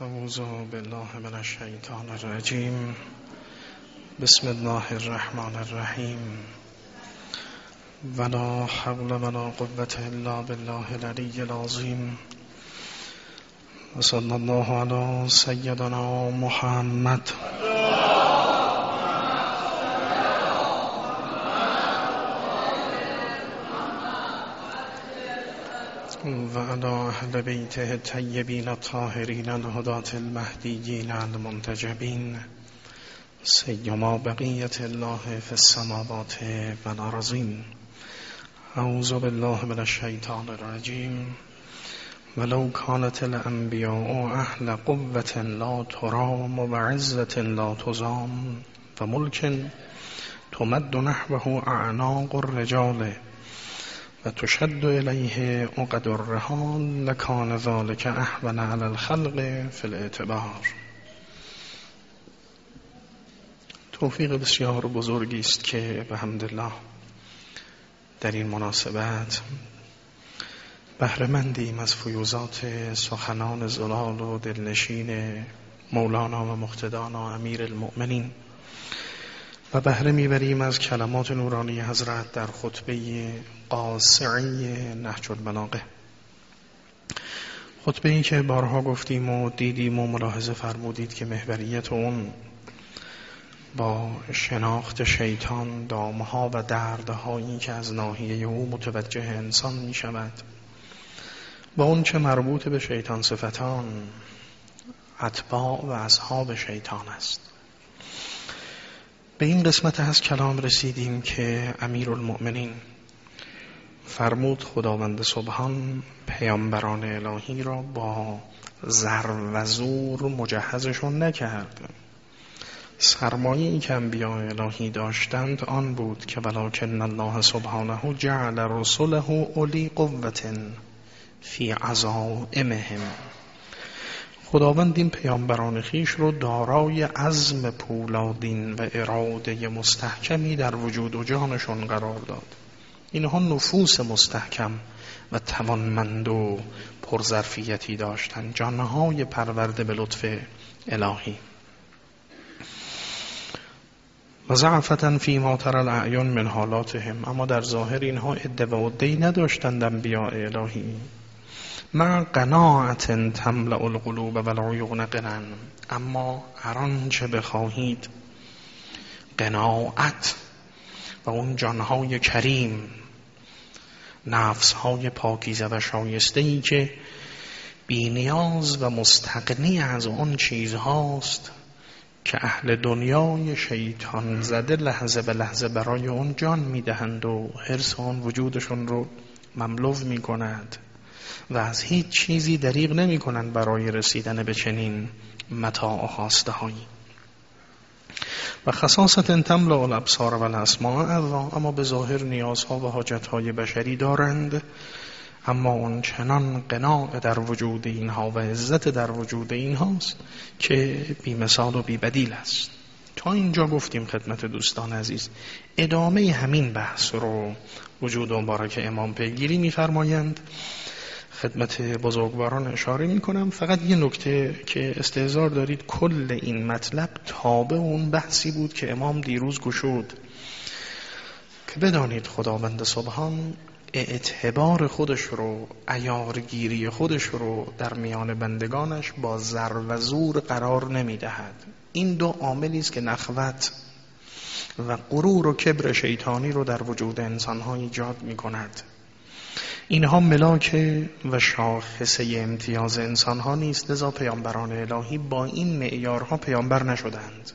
اعوذ بالله من الشیطان الرجیم بسم الله الرحمن الرحیم ولا حول ولا قوة الا بالله العلی العظیم وصلى الله على سيدنا محمد وعلى أهل بيته الطيبين الطاهرين الهداة المهديين المنتجبين سيما بقية الله في السماوات والأرضين. أعوذ بالله من الشيطان الرجيم. ولو كانت الأنبياء أهل قوة لا ترام وعزة لا تزام وملك تمد نحوه أعناق الرجال. و تشد الیه عقد الرحال لکان ذالک احون علی الخلق فی الاعتبار. توفیق بسیار بزرگی است که به حمدالله در این مناسبت بهرهمندیم از فیوزات سخنان زلال و دلنشین مولانا و مختدانا امیر المؤمنین. و بهره می‌بریم از کلمات نورانی حضرت در خطبه قاسعی نهج البلاغه خطبه ای که بارها گفتیم و دیدیم و ملاحظه فرمودید که محوریت اون با شناخت شیطان دامها و دردهایی که از ناحیه او متوجه انسان می شود با اون چه مربوط به شیطان صفتان اتباع و اصحاب شیطان است. به این قسمت از کلام رسیدیم که امیر المؤمنین فرمود خداوند سبحان پیامبران الهی را با زر و زور مجهزشون نکرد سرمایه ای که انبیاء الهی داشتند آن بود که ولکن الله سبحانه جعل رسوله اولی قوت فی عزائمهم. خداوند این پیامبران خیش رو دارای عزم پولادین و اراده مستحکمی در وجود و جانشون قرار داد. اینها نفوس مستحکم و توانمند و پرظرفیتی داشتند جانهای پرورده به لطف الهی. و ضعفتا فی ما تر الاعیان من حالاتهم. اما در ظاهر اینها ادعا و نداشتند انبیاء الهی. مع قناعت تملع القلوب و العیون قنن اما هر آنچه بخواهید قناعت و اون جانهای کریم نفسهای پاکیزه و شایسته ای که بینیاز و مستقنی از اون چیزهاست که اهل دنیای شیطان زده لحظه به لحظه برای اون جان می‌دهند و حرس آن وجودشون رو مملو می کند و از هیچ چیزی دریغ نمی کنند برای رسیدن به چنین متاع و خواسته هایی و خصاصت تملا الابصار و الاسماع اما به ظاهر نیازها و حاجتهای بشری دارند اما اون چنان قناع در وجود اینها و عزت در وجود اینهاست که بی مثال و بی بدیل است. تا اینجا گفتیم خدمت دوستان عزیز ادامه همین بحث رو وجود و مبارک امام پیگیری میفرمایند. خدمت بزرگواران اشاره می کنم فقط یه نکته که استهزار دارید. کل این مطلب تابع اون بحثی بود که امام دیروز گشود که بدانید خداوند سبحان اعتبار خودش رو ایارگیری خودش رو در میان بندگانش با زر و زور قرار نمی دهد این دو عاملی است که نخوت و غرور و کبر شیطانی رو در وجود انسانها ایجاد می کند اینها ملاک و شاخصه امتیاز انسان ها نیست لذا پیامبران الهی با این معیارها پیامبر نشدند.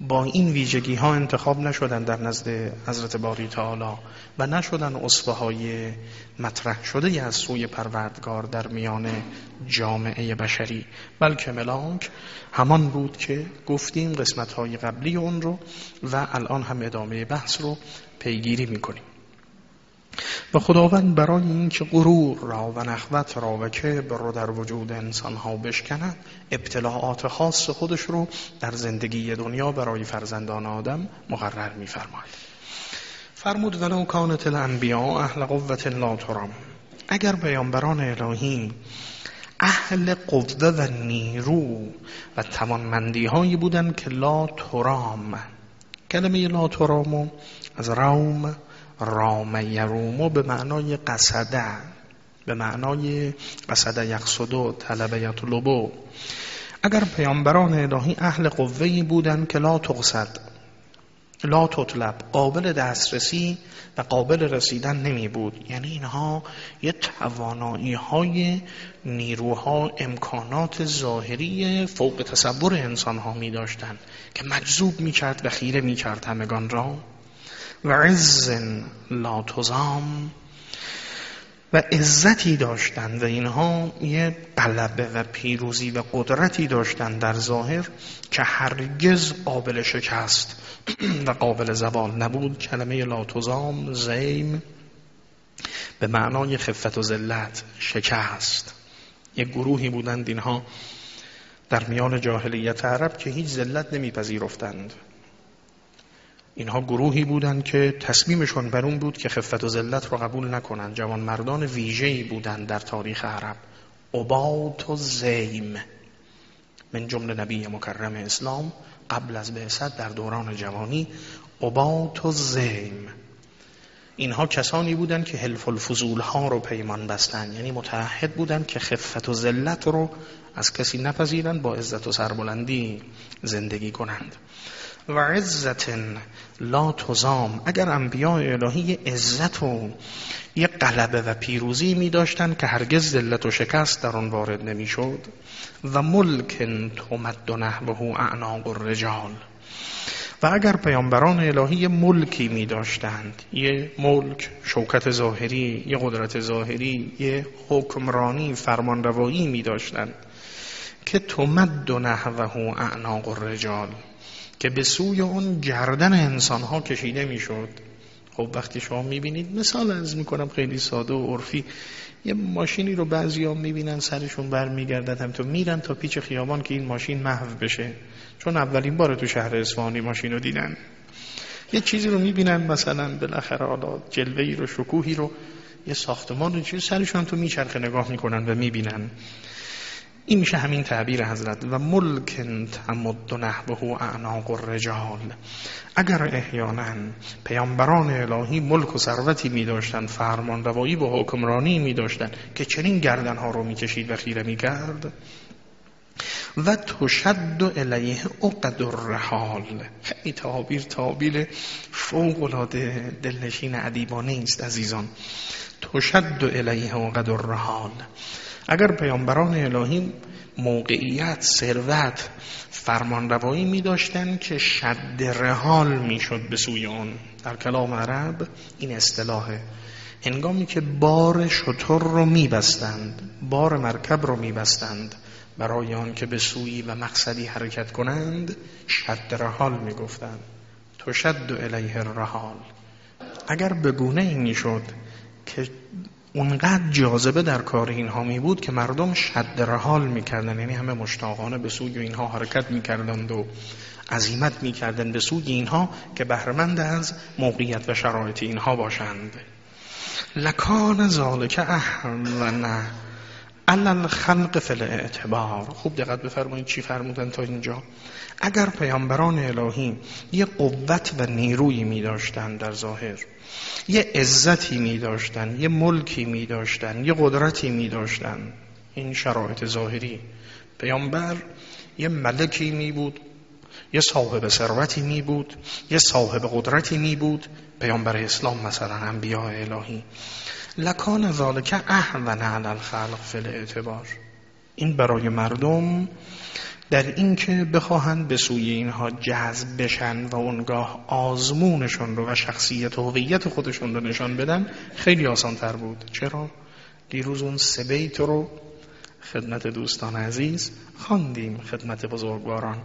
با این ویژگی ها انتخاب نشدند در نزد حضرت باری تعالی و نشدن اصفه های مطرح شده از سوی پروردگار در میان جامعه بشری. بلکه ملاک همان بود که گفتیم قسمت های قبلی اون رو و الان هم ادامه بحث رو پیگیری می‌کنیم. و خداوند برای اینکه غرور را و نخوت را و کبر رو در وجود انسان ها بشکند ابتلاعات خاص خودش رو در زندگی دنیا برای فرزندان آدم مقرر میفرماید. فرمود ولو کانت الانبیاء اهل قوت لا ترام. اگر پیامبران الهی اهل قوه و نیرو و توانمندی هایی بودن که لا ترام کلمه لا ترامو از روم رام یرومو به معنای قصده به معنای قصده یقصدو طلب یطلبو اگر پیامبران الهی اهل قوهی بودن که لا تقصد لا تطلب قابل دسترسی و قابل رسیدن نمی بود. یعنی اینها یه توانایی های نیروها امکانات ظاهری فوق تصور انسان ها می داشتن که مجذوب می کرد و خیره می کرد همگان را. و عز لا تزام و عزتی داشتند و اینها یه قلبه و پیروزی و قدرتی داشتند در ظاهر که هرگز قابل شکست و قابل زوال نبود. کلمه لاتوزام زیم به معنای خفت و ذلت شکست. یک گروهی بودند اینها در میان جاهلیت عرب که هیچ ذلت نمیپذیرفتند. اینها گروهی بودند که تصمیمشون بر اون بود که خفت و ذلت رو قبول نکنند. جوان مردان ویژه‌ای بودند در تاریخ عرب. عبات و زیم. من جمله نبی مکرم اسلام قبل از بعثت در دوران جوانی. عبات و زیم. اینها کسانی بودند که حلف الفضول ها رو پیمان بستند. یعنی متعهد بودند که خفت و ذلت رو از کسی نپذیرند با عزت و سربلندی زندگی کنند. و عزت لا تزام. اگر انبیاء الهی عزت و یه قلبه و پیروزی می داشتن که هرگز ذلت و شکست در آن وارد نمی شد و ملک تمد و اعناق الرجال و اگر پیامبران الهی ملکی می داشتند یه ملک شوکت ظاهری یه قدرت ظاهری یه حکمرانی فرمانروایی می داشتند که تمد و اعناق الرجال که به سوی اون گردن انسان ها کشیده می‌شد. خب وقتی شما می‌بینید مثال از می‌کنم خیلی ساده و عرفی. یه ماشینی رو بعضی ها می‌بینن سرشون برمیگردد هم تو میرن تا پیچ خیابان که این ماشین محو بشه. چون اولین بار تو شهر اصفهانی ماشین رو دیدن. یه چیزی رو می‌بینن مثلا بالاخره حالا جلوهی رو شکوهی رو یه ساختمان رو چیز سرشون تو میچرخه نگاه می‌کنن و می‌بینن. این میشه همین تعبیر حضرت و ملک تمد نحبه اعناق الرجال. اگر احیانا پیامبران الهی ملک و ثروتی می داشتن فرمان روایی و حکمرانی می داشتن که چنین گردنها رو می کشید و خیره می کرد و تشد الیه عقد الرحال. خیلی تعبیر تعبیر فوق العاده دلنشین ادیبانه است عزیزان. تشد الیه عقد الرحال. اگر پیامبران الهی موقعیت ثروت فرمانروایی می داشتن که شد رحال می شد به سوی آن. در کلام عرب این اصطلاحه هنگامی که بار شطور رو می بستند بار مرکب رو می بستند برای آن که به سوی و مقصدی حرکت کنند شد رحال می گفتند تو شد الیه الرحال. اگر به گونه ای شد که اونقدر جاذبه در کار اینها می بود که مردم شد رحال می‌کردن یعنی همه مشتاقانه به سوی اینها حرکت می‌کردند و عظیمت می‌کردند به سوی اینها که بهرمند از موقعیت و شرایط اینها باشند. لکان ذالک احونا علل خلق فل اعتبار خوب دقت بفرمایید چی فرمودن تا اینجا. اگر پیامبران الهی یه قوت و نیرویی می داشتن در ظاهر یه عزتی می داشتن یه ملکی می داشتن یه قدرتی می داشتن این شرایط ظاهری پیامبر یه ملکی می بود یه صاحب ثروتی می بود یه صاحب قدرتی می بود پیامبر اسلام مثلا انبیاء الهی. لکان ذالک احون علی الخلق فی اعتبار این برای مردم در اینکه بخواهند به سوی اینها جذب بشن و اونگاه آزمونشون رو و شخصیت و هویت خودشون رو نشان بدن خیلی آسان تر بود. چرا؟ دیروز اون سه بیت رو خدمت دوستان عزیز خواندیم خدمت بزرگواران.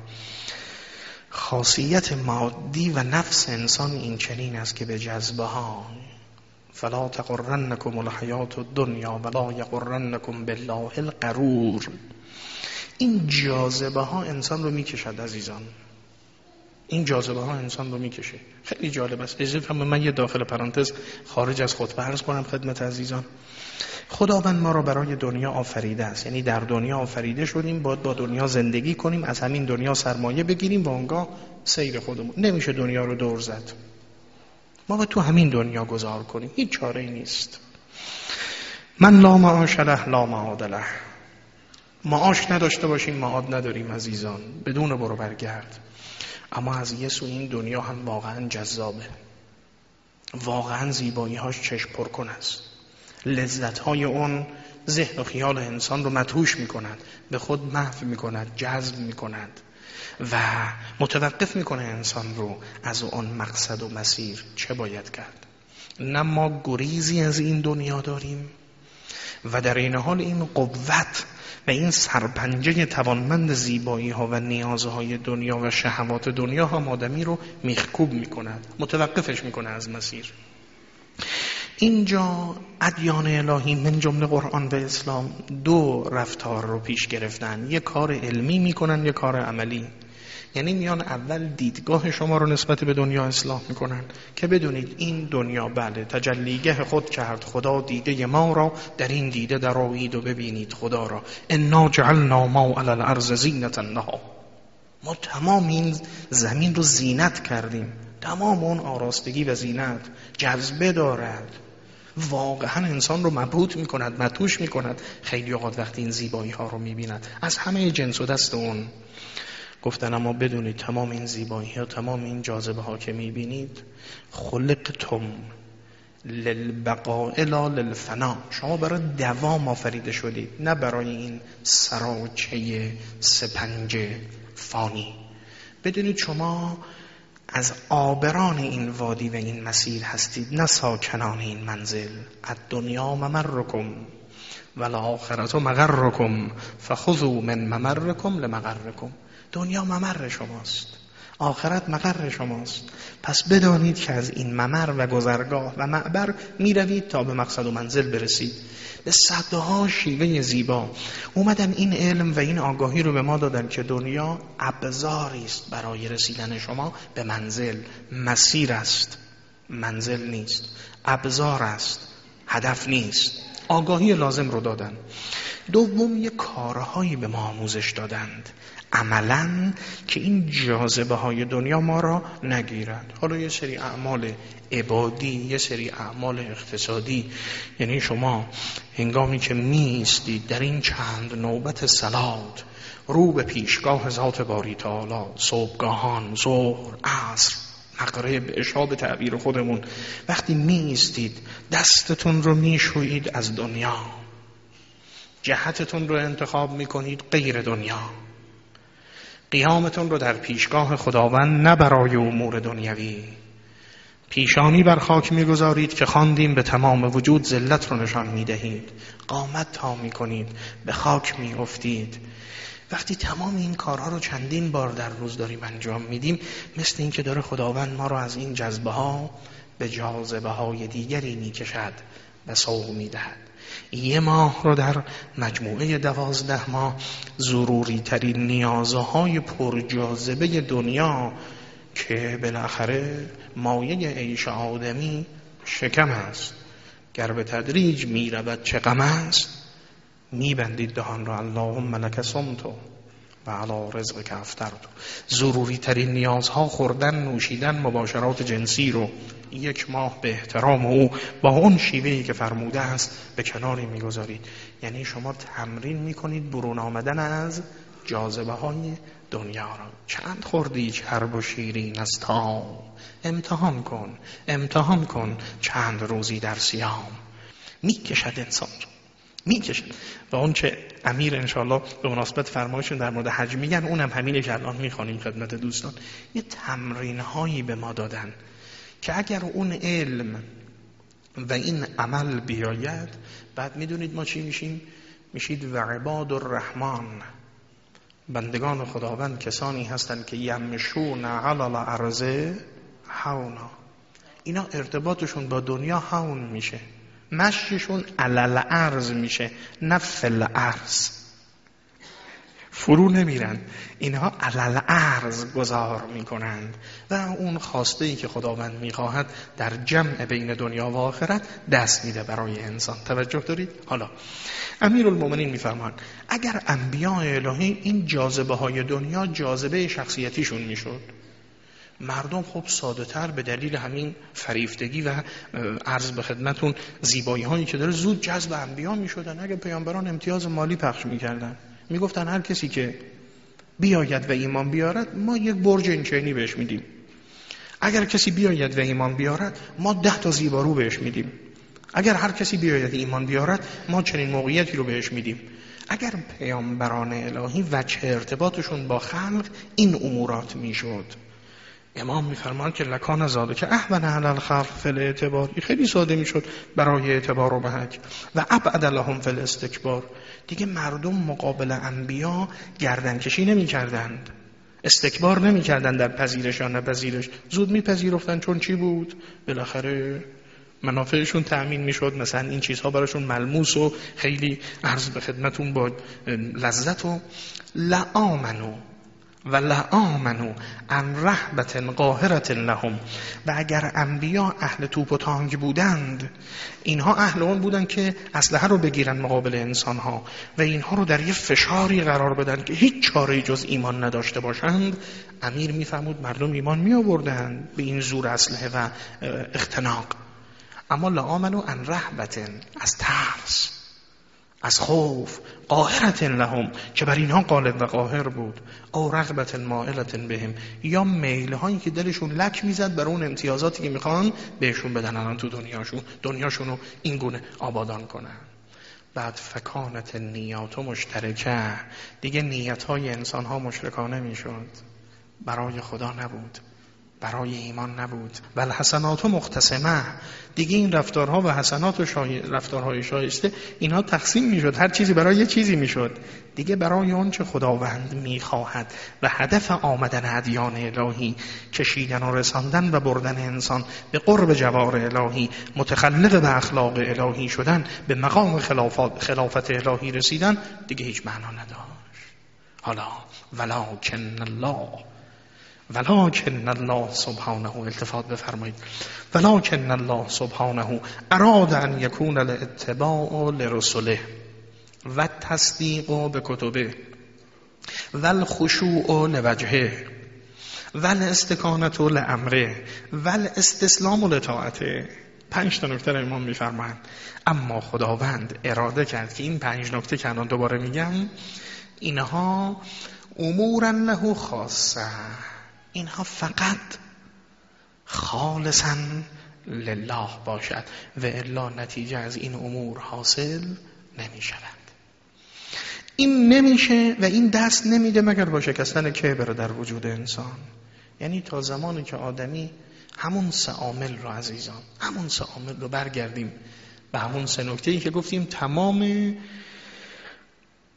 خاصیت مادی و نفس انسان این چنین است که به جذبه ها فلا تقرنکم الحیات الدنیا ولا یقرنکم بالله القرور. این جاذبه ها انسان رو می‌کشد عزیزان. این جاذبه ها انسان رو می‌کشه. خیلی جالب است. اجازه من یه داخل پرانتز خارج از خطبه عرض کنم خدمت عزیزان. خداوند ما را برای دنیا آفریده است. یعنی در دنیا آفریده شدیم باید با دنیا زندگی کنیم از همین دنیا سرمایه بگیریم و آنگاه سیر خودمون. نمیشه دنیا رو دور زد. ما باید تو همین دنیا گذار کنیم. هیچ چاره ای نیست. من لا معاش له لا معاد له. معاش نداشته باشیم معاد نداریم عزیزان. بدون برو برگرد. اما از یه سو این دنیا هم واقعا جذابه. واقعا زیبایی هاش چشم پر است. لذت های اون ذهن و خیال انسان رو متوش می کند به خود محو می کند جذب می کند و متوقف می‌کنه انسان رو از اون مقصد و مسیر چه باید کرد. نه ما گریزی از این دنیا داریم و در این حال این قوت و این سرپنجه توانمند زیبایی ها و نیازهای دنیا و شهوات دنیا هم آدمی رو میخکوب می‌کند متوقفش می‌کنه از مسیر. اینجا ادیان الهی من جمله قرآن و اسلام دو رفتار رو پیش گرفتن. یه کار علمی می‌کنن یه کار عملی. یعنی میان اول دیدگاه شما رو نسبت به دنیا اصلاح می‌کنن که بدونید این دنیا بله تجلیگه خود کرد. خدا دیده ما را در این دیده درآیید و ببینید خدا را. انا جعلنا ما علی الارض زینت النها ما تمام این زمین رو زینت کردیم. تمام اون آراستگی و زینت جذبه دارد. واقعا انسان رو مبهوت می‌کند متوش می‌کند. خیلی اوقات وقتی این زیبایی ها رو می‌بیند. از همه جنس و دست اون. گفتن اما بدونید تمام این زیبایی ها تمام این جاذبه ها که می‌بینید خلقتم للبقاء لا للفنا. شما برای دوام آفریده شدید نه برای این سراچه سپنج فانی. بدونید شما از آبران این وادی و این مسیر هستید نه ساکنان این منزل. از دنیا ممرکم و الاخرت مغرکم فخذوا من ممرکم لمغرکم. دنیا ممر شماست. آخرت مقر شماست. پس بدانید که از این ممر و گذرگاه و معبر می روید تا به مقصد و منزل برسید. به صدها شیوه زیبا. اومدن این علم و این آگاهی رو به ما دادن که دنیا ابزاری است برای رسیدن شما به منزل. مسیر است. منزل نیست. ابزار است. هدف نیست. آگاهی لازم رو دادن. دوم یه کارهایی به ما آموزش دادند. عملا که این جاذبه های دنیا ما را نگیرد. حالا یه سری اعمال عبادی یه سری اعمال اقتصادی یعنی شما هنگامی که میستید در این چند نوبت سلات رو به پیشگاه ذات باری تعالی صبحگاهان ظهر عصر مغرب اشاب تعبیر خودمون وقتی میستید دستتون رو میشویید از دنیا. جهتتون رو انتخاب می‌کنید غیر دنیا. قیامتون رو در پیشگاه خداوند نه برای امور دنیوی. پیشانی بر خاک می‌گذارید که خواندیم به تمام وجود ذلت رو نشان می‌دهید. قامت تا می‌کنید به خاک میافتید. وقتی تمام این کارها رو چندین بار در روز داریم انجام میدیم مثل اینکه داره خداوند ما رو از این جذبه ها به جاذبه های دیگری می‌کشد و سوق می‌دهد. یه ماه رو در مجموعه دوازده ماه ضروری ترین نیازهای پرجاذبه دنیا که بالاخره مایه عیش آدمی شکم است گر به تدریج می رود چه غم است؟ می بندید دهان را. اللهم لک سمتو و علا رزق که افترد ضروری ترین نیازها خوردن نوشیدن مباشرات جنسی رو. یک ماه به احترام او با اون شیوهی که فرموده است به کناری می‌گذارید. یعنی شما تمرین می‌کنید برون آمدن از جاذبه های دنیا را. چند خوردی چرب و شیرین از تا امتحان کن امتحان کن چند روزی در سیام می‌کشد انسان رو می‌کشد و اون چه امیر انشالله به مناسبت فرمایشون در مورد حج میگن اونم همینه که می‌خوانیم خدمت دوستان. یه تمرین هایی به ما دادن که اگر اون علم و این عمل بیاید بعد می‌دونید ما چی میشیم؟ میشید و عباد الرحمن بندگان خداوند کسانی هستند که یمشون علی الارض حونا. اینا ارتباطشون با دنیا هون میشه. مشیشون علل ارز میشه نه فل ارز فرو نمیرن. اینها علل ارز گذار می‌کنند. و اون خواسته ای که خداوند می‌خواهد در جمع بین دنیا و آخرت دست میده برای انسان. توجه دارید؟ حالا. امیر المومنین میفرمان اگر انبیاء الهی این جاذبه های دنیا جاذبه شخصیتیشون می‌شد مردم خب ساده تر به دلیل همین فریفتگی و عرض به خدمتون زیبایی هایی که داره زود جذب انبیا می شدن اگه پیامبران امتیاز مالی پخش می‌کردن می‌گفتن هر کسی که بیاید و ایمان بیارد ما یک برج اینچنی بهش میدیم. اگر کسی بیاید و ایمان بیارد ما ده تا زیبارو بهش میدیم. اگر هر کسی بیاید ایمان بیارد ما چنین موقعیتی رو بهش میدیم. اگر پیامبران الهی وجه ارتباطشون با خلق این امورات می‌شد. امام میفرمان که لکان زاده که احون علی الخلق فل اعتباری خیلی ساده می‌شد برای اعتبار و بهک و ابعد لهم فل استکبار دیگه مردم مقابل انبیا گردن کشی نمی کردند استکبار نمی کردند در پذیرش یا نپذیرش زود میپذیرفتن چون چی بود؟ بالاخره منافعشون تأمین می‌شد. مثلا این چیزها براشون ملموس و خیلی عرض به خدمتون با لذت و لآمنو. و لآمنو ان رهبت قاهرت لهم. و اگر انبیا اهل توپ و تانگ بودند اینها اهل اون بودند که اسلحه رو بگیرن مقابل انسان ها و اینها رو در یه فشاری قرار بدن که هیچ چاره جز ایمان نداشته باشند. امیر میفهمود مردم ایمان می آوردند به این زور اسلحه و اختناق. اما لآمنو ان رهبتن از ترس از خوف قاهرت لهم که بر اینها قالب و قاهر بود. او رغبت مائلت بهم. یا میل هایی که دلشون لک می‌زد بر اون امتیازاتی که می‌خوان بهشون بدن الان تو دنیاشون. دنیاشون رو این گونه آبادان کنن. بعد فکانت نیات و مشترکه. دیگه نیت های انسان ها مشرکانه می‌شد. برای خدا نبود. برای ایمان نبود. و حسنات و مختصمه. دیگه این رفتارها و حسنات و رفتارهای شایسته اینها تقسیم می‌شد. هر چیزی برای یه چیزی می‌شد. دیگه برای اون چه خداوند می‌خواهد. و هدف آمدن ادیان الهی کشیدن و رساندن و بردن انسان به قرب جوار الهی متخلق به اخلاق الهی شدن به مقام خلافت, خلافت الهی رسیدن دیگه هیچ معنا نداشت. حالا ولکن الله ولکن الله سبحانه التفات بفرمایید. ولکن الله سبحانه اراد ان یکون الاتباع لرسله و تصدیق به کتبه و الخشوع لوجهه و الاستکانت لامره و الاستسلام لطاعته. پنج تا نکته امام میفرمایند اما خداوند اراده کرد که این پنج نکته که الان دوباره میگم اینها امورا له خاصه. اینها فقط خالصا لله باشد و الا نتیجه از این امور حاصل نمی شود این نمیشه و این دست نمیده مگر با شکستن کبر در وجود انسان. یعنی تا زمانی که آدمی همون سه عامل رو عزیزان همون سه عامل رو برگردیم به همون سه نکته که گفتیم تمام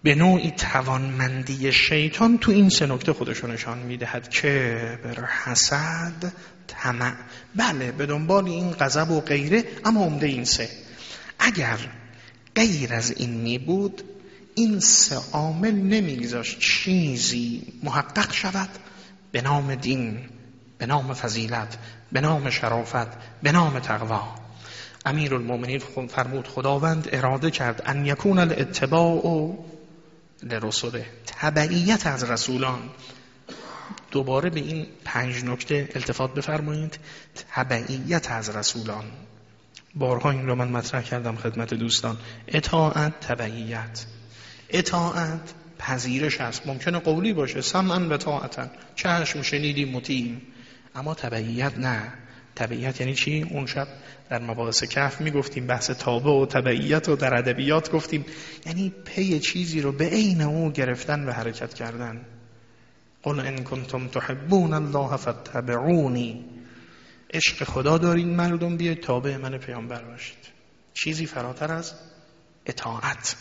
به نوعی توانمندی شیطان تو این سه نکته خودشو نشان می‌دهد که بر حسد طمع. بله به دنبال این غضب و غیره اما عمده این سه. اگر غیر از این می بود این سه عامل نمیگذاشت چیزی محقق شود به نام دین به نام فضیلت به نام شرافت به نام تقوا. امیر المومنین فرمود خداوند اراده کرد ان یکون الاتباع لرسوله. تبعیت از رسولان. دوباره به این پنج نکته التفات بفرمایید. تبعیت از رسولان. بارها این رو من مطرح کردم خدمت دوستان. اطاعت تبعیت. اطاعت پذیرش است. ممکنه قولی باشه. سمن و طاعتن چشم شنیدیم مطیعیم. اما تبعیت نه. تبعیت یعنی چی؟ اون شب در مباحث کف می‌گفتیم بحث تابع و تبعیت و در ادبیات گفتیم. یعنی پی چیزی رو به عین او گرفتن و حرکت کردن. قل ان کنتم تحبون الله فاتبعونی. عشق خدا دارین مردم بیاید تابع من پیامبر باشید. چیزی فراتر از اطاعت.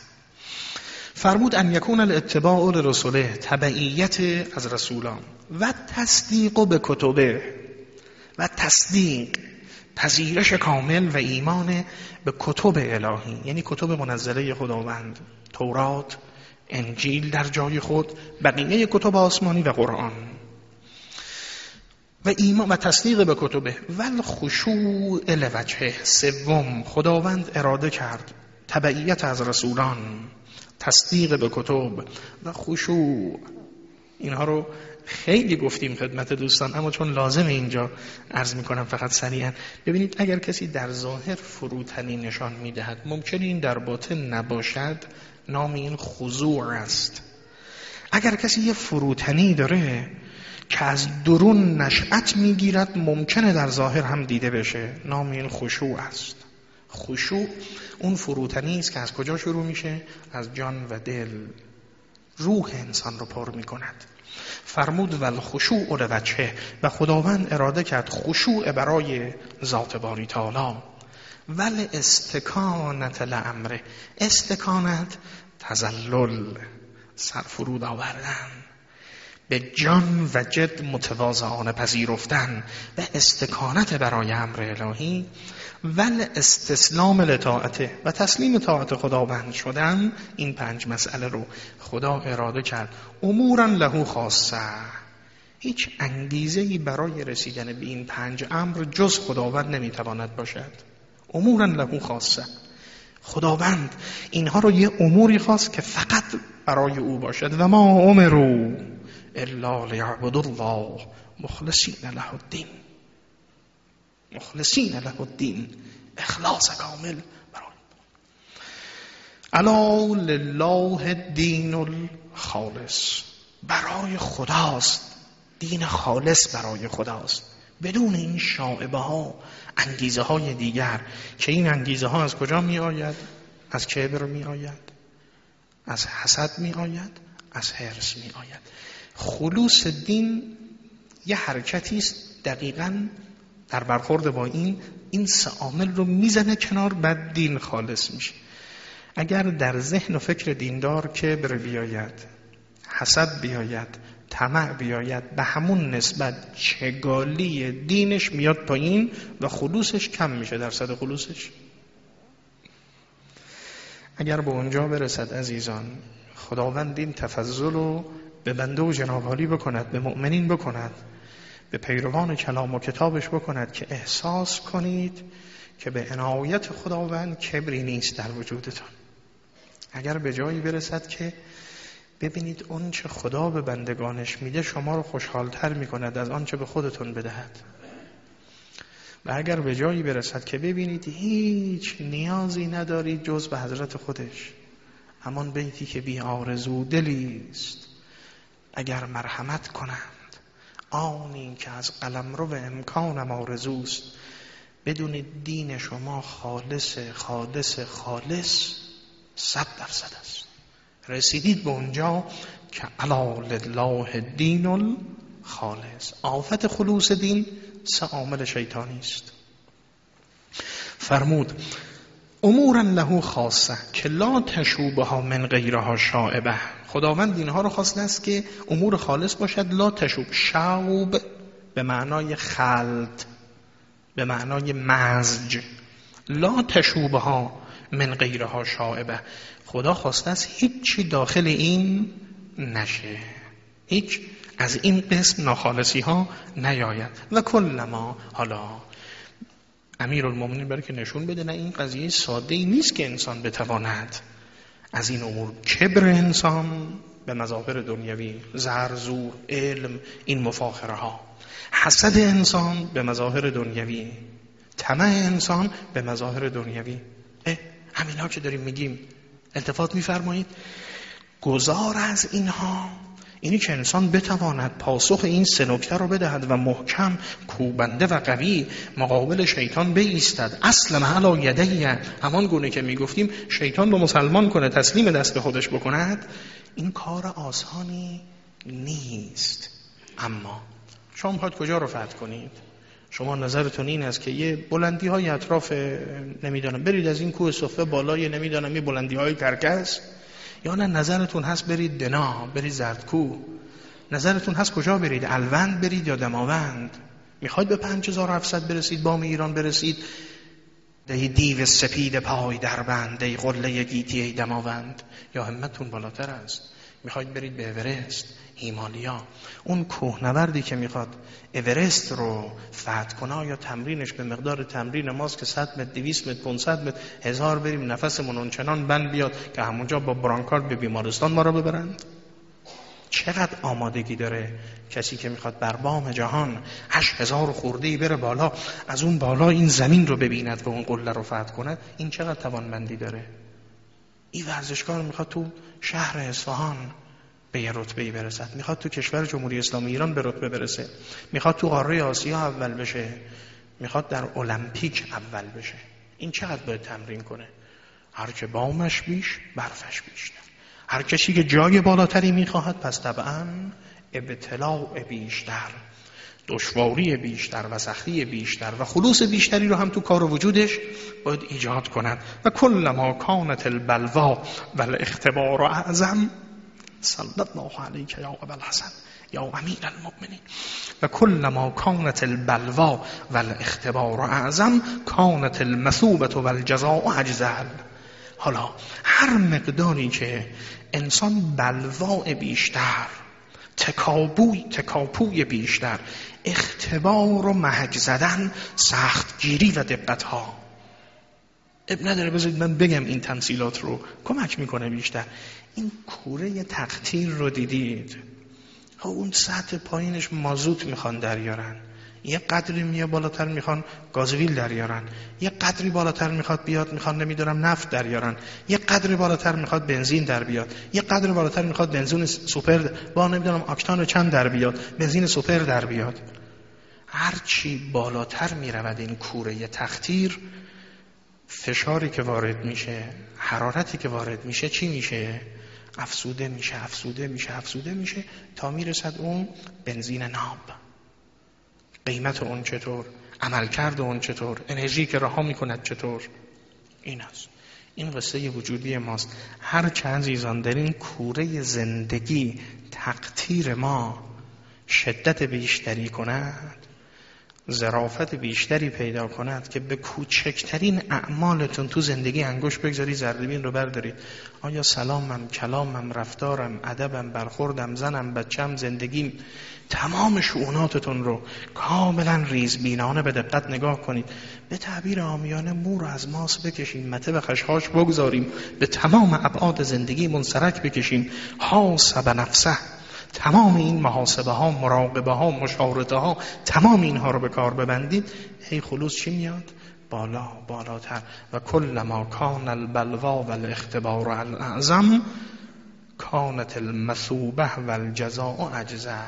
فرمود ان یکون الاتباع لرسوله تبعیت از رسولان. و تصدیق به کتبه. و تصدیق پذیرش کامل و ایمان به کتب الهی یعنی کتب منزله خداوند تورات انجیل در جای خود بقیه کتب آسمانی و قرآن. و ایمان و تصدیق به کتبه. ول خشوع لوجهه. سوم خداوند اراده کرد. تبعیت از رسولان. تصدیق به کتب. و خشوع. اینها رو خیلی گفتیم خدمت دوستان اما چون لازم اینجا عرض می‌کنم فقط سریعا ببینید اگر کسی در ظاهر فروتنی نشان می‌دهد ممکن این در باطن نباشد نام این خضوع است. اگر کسی یه فروتنی داره که از درون نشأت می‌گیرد ممکنه در ظاهر هم دیده بشه نام این خشوع است. خشوع اون فروتنی است که از کجا شروع میشه؟ از جان و دل. روح انسان رو پر می‌کند. فرمود ول خشوع وجهه و خداوند اراده کرد خشوع برای ذات باری تعالی. ول استکانت لامره. استکانت تزلل سرفرود آوردن. به جان و جد متواضعانه پذیرفتن و استکانت برای امر الهی ول استسلام لطاعته و تسلیم طاعت خداوند شدن این پنج مسئله رو خدا اراده کرد. امورا لهو خاصه. هیچ انگیزه برای رسیدن به این پنج امر جز خداوند نمی‌تواند باشد. امورا لهو خاصه. خداوند اینها رو یه اموری خواست که فقط برای او باشد. و ما امرو الا لیعبد الله مخلصین له الدین. مخلصین له الدین اخلاص کامل برای الا لله دین الخالص برای خداست دین خالص برای خداست. بدون این شاعبه ها انگیزه های دیگر که این انگیزه ها از کجا می آید؟ از کبر می آید از حسد می آید از حرس می آید خلوص دین یه حرکتی است دقیقا در برخورد با این این سه رو می‌زنه کنار بعد دین خالص میشه. اگر در ذهن و فکر دیندار کبر بیاید حسد بیاید طمع بیاید به همون نسبت چگالی دینش میاد پایین و خلوصش کم میشه درصد خلوصش. اگر به اونجا برسد عزیزان خداوند این تفضل رو به بنده و جنابالی بکند به مؤمنین بکند به پیروان کلام و کتابش بکند که احساس کنید که به عنایت خداوند کبری نیست در وجودتان. اگر به جایی برسد که ببینید اون چه خدا به بندگانش میده شما رو خوشحالتر می‌کند از آنچه به خودتون بدهد. و اگر به جایی برسد که ببینید هیچ نیازی ندارید جز به حضرت خودش همان بیتی که بی آرزو دلی است اگر مرحمت کنند آنی که از قلم رو به امکانم آرزوست. بدون دین شما خالص خالص خالص صد درصد است. رسیدید به اونجا که علا لله دین خالص آفت خلوص دین سه عامل شیطانی است. فرمود امورا له خاصه که لا تشوبها من غیرها شائبه. خداوند اینها رو خواسته است که امور خالص باشد. لا تشوب. شوب به معنای خلط به معنای مزج. لا تشوبها من غیرها شائبه. خدا خواسته است هیچی داخل این نشه. هیچ از این قسم ناخالصی ها نیاید. و کل ما حالا امیر المومنین برای که نشون بده نه این قضیه ساده ای نیست که انسان بتواند از این امور کبر انسان. به مظاهر دنیوی زرزو علم این مفاخره ها حسد انسان. به مظاهر دنیوی. طمع انسان. به مظاهر دنیوی. همین ها که داریم میگیم التفات میفرمایید؟ گذار از اینها. اینی که انسان بتواند پاسخ این سه نکته رو بدهد و محکم کوبنده و قوی مقابل شیطان بیستد. اصل محلا یده همان گونه که می‌گفتیم شیطان رو مسلمان کنه تسلیم دست به خودش بکند این کار آسانی نیست. اما شما می‌خواید کجا رو فتح کنید؟ شما نظرتون این است که یه بلندی های اطراف نمی‌دانم برید از این کوه صفه بالای نمی‌دانم یه بلندی های کرکس یا نه نظرتون هست برید دنا برید زردکو. نظرتون هست کجا برید؟ الوند برید یا دماوند؟ می‌خواید به 5700 برسید بام ایران برسید؟ دی دیو سپید پای در بند دی قله گیتی دماوند. یا همتون بالاتر است. می‌خواید برید به اورست هیمالیا. اون کوهنوردی که می‌خواد اورست رو فتح کنه یا تمرینش به مقدار تمرین ماست که 100 متر 200 متر 500 متر هزار بریم نفسمون اونچنان بند بیاد که همونجا با برانکارد به بیمارستان ما رو ببرند؟ چقدر آمادگی داره کسی که می‌خواد بر بام جهان هشت هزار خورده بره بالا از اون بالا این زمین رو ببیند و اون قله رو فتح کند این چقدر توانمندی داره؟ این ورزشکار می‌خواد تو شهر اصفهان به یه رتبه برسد. می‌خواد تو کشور جمهوری اسلامی ایران به رتبه برسه. می‌خواد تو قاره آسیا اول بشه. می‌خواد در المپیک اول بشه. این چقدر باید تمرین کنه؟ هر که بامش بیش برفش بیشتر. هر کسی که جای بالاتری می‌خواهد پس طبعا ابتلاع بیشتر. دشواری بیشتر و سختی بیشتر و خلوص بیشتری رو هم تو کار وجودش باید ایجاد کند. و کل ما کانت البلوا و الاختبار اعظم. صلی الله علیک یا ابا الحسن یا امیر المؤمنین. و کل ما کانت البلوا و الاختبار اعظم. کانت المثوبت و الجزاء اجزل. حالا هر مقداری که انسان بلواء بیشتر تکابوی تکاپوی بیشتر اختبار و محک زدن سختگیری و دقت ها اب نداره بذارید من بگم این تمثیلات رو. کمک می‌کنه بیشتر. این کوره تقطیر رو دیدید؟ اون سطح پایینش مازوت می‌خوان دریارن. یه قدری میه بالاتر می‌خوان گازویل دریارن یه قدری بالاتر می‌خواد بیاد می‌خوان نمی‌دونم نفت دریارن یه قدری بالاتر می‌خواد بنزین در بیاد. یه قدری بالاتر می‌خواد بنزین سوپر با نمی‌دونم آکتان چند در بیاد. بنزین سوپر در بیاد. هرچی بالاتر می‌رود این کوره تختیر فشاری که وارد میشه حرارتی که وارد میشه چی میشه؟ افسوده میشه افسوده میشه افسوده میشه تا می‌رسد اون بنزین ناب. قیمت اون چطور عملکرد اون چطور انرژی که رها می‌کند چطور. این است. این قصه وجودی ماست. هر چند عزیزان در این کوره زندگی تقطیر ما شدت بیشتری کند زرافت بیشتری پیدا کند که به کوچکترین اعمالتون تو زندگی انگوش بگذاری زردبین رو بردارید. آیا سلامم کلامم رفتارم ادبم برخوردم زنم بچم زندگیم تمام شعوناتتون رو کاملا ریزبینانه به دقت نگاه کنید. به تعبیر آمیانه مو رو از ماس بکشیم مته به خشخاش بگذاریم به تمام ابعاد زندگی منصرک بکشیم. حاسب نفسه تمام این محاسبه ها مراقبه ها مشاورته ها تمام اینها رو به کار ببندید هی خلوص چی میاد؟ بالا بالاتر. و کل ما کان البلوا و الاختبار الاعظم کانت المثوبه و الجزاء اجزا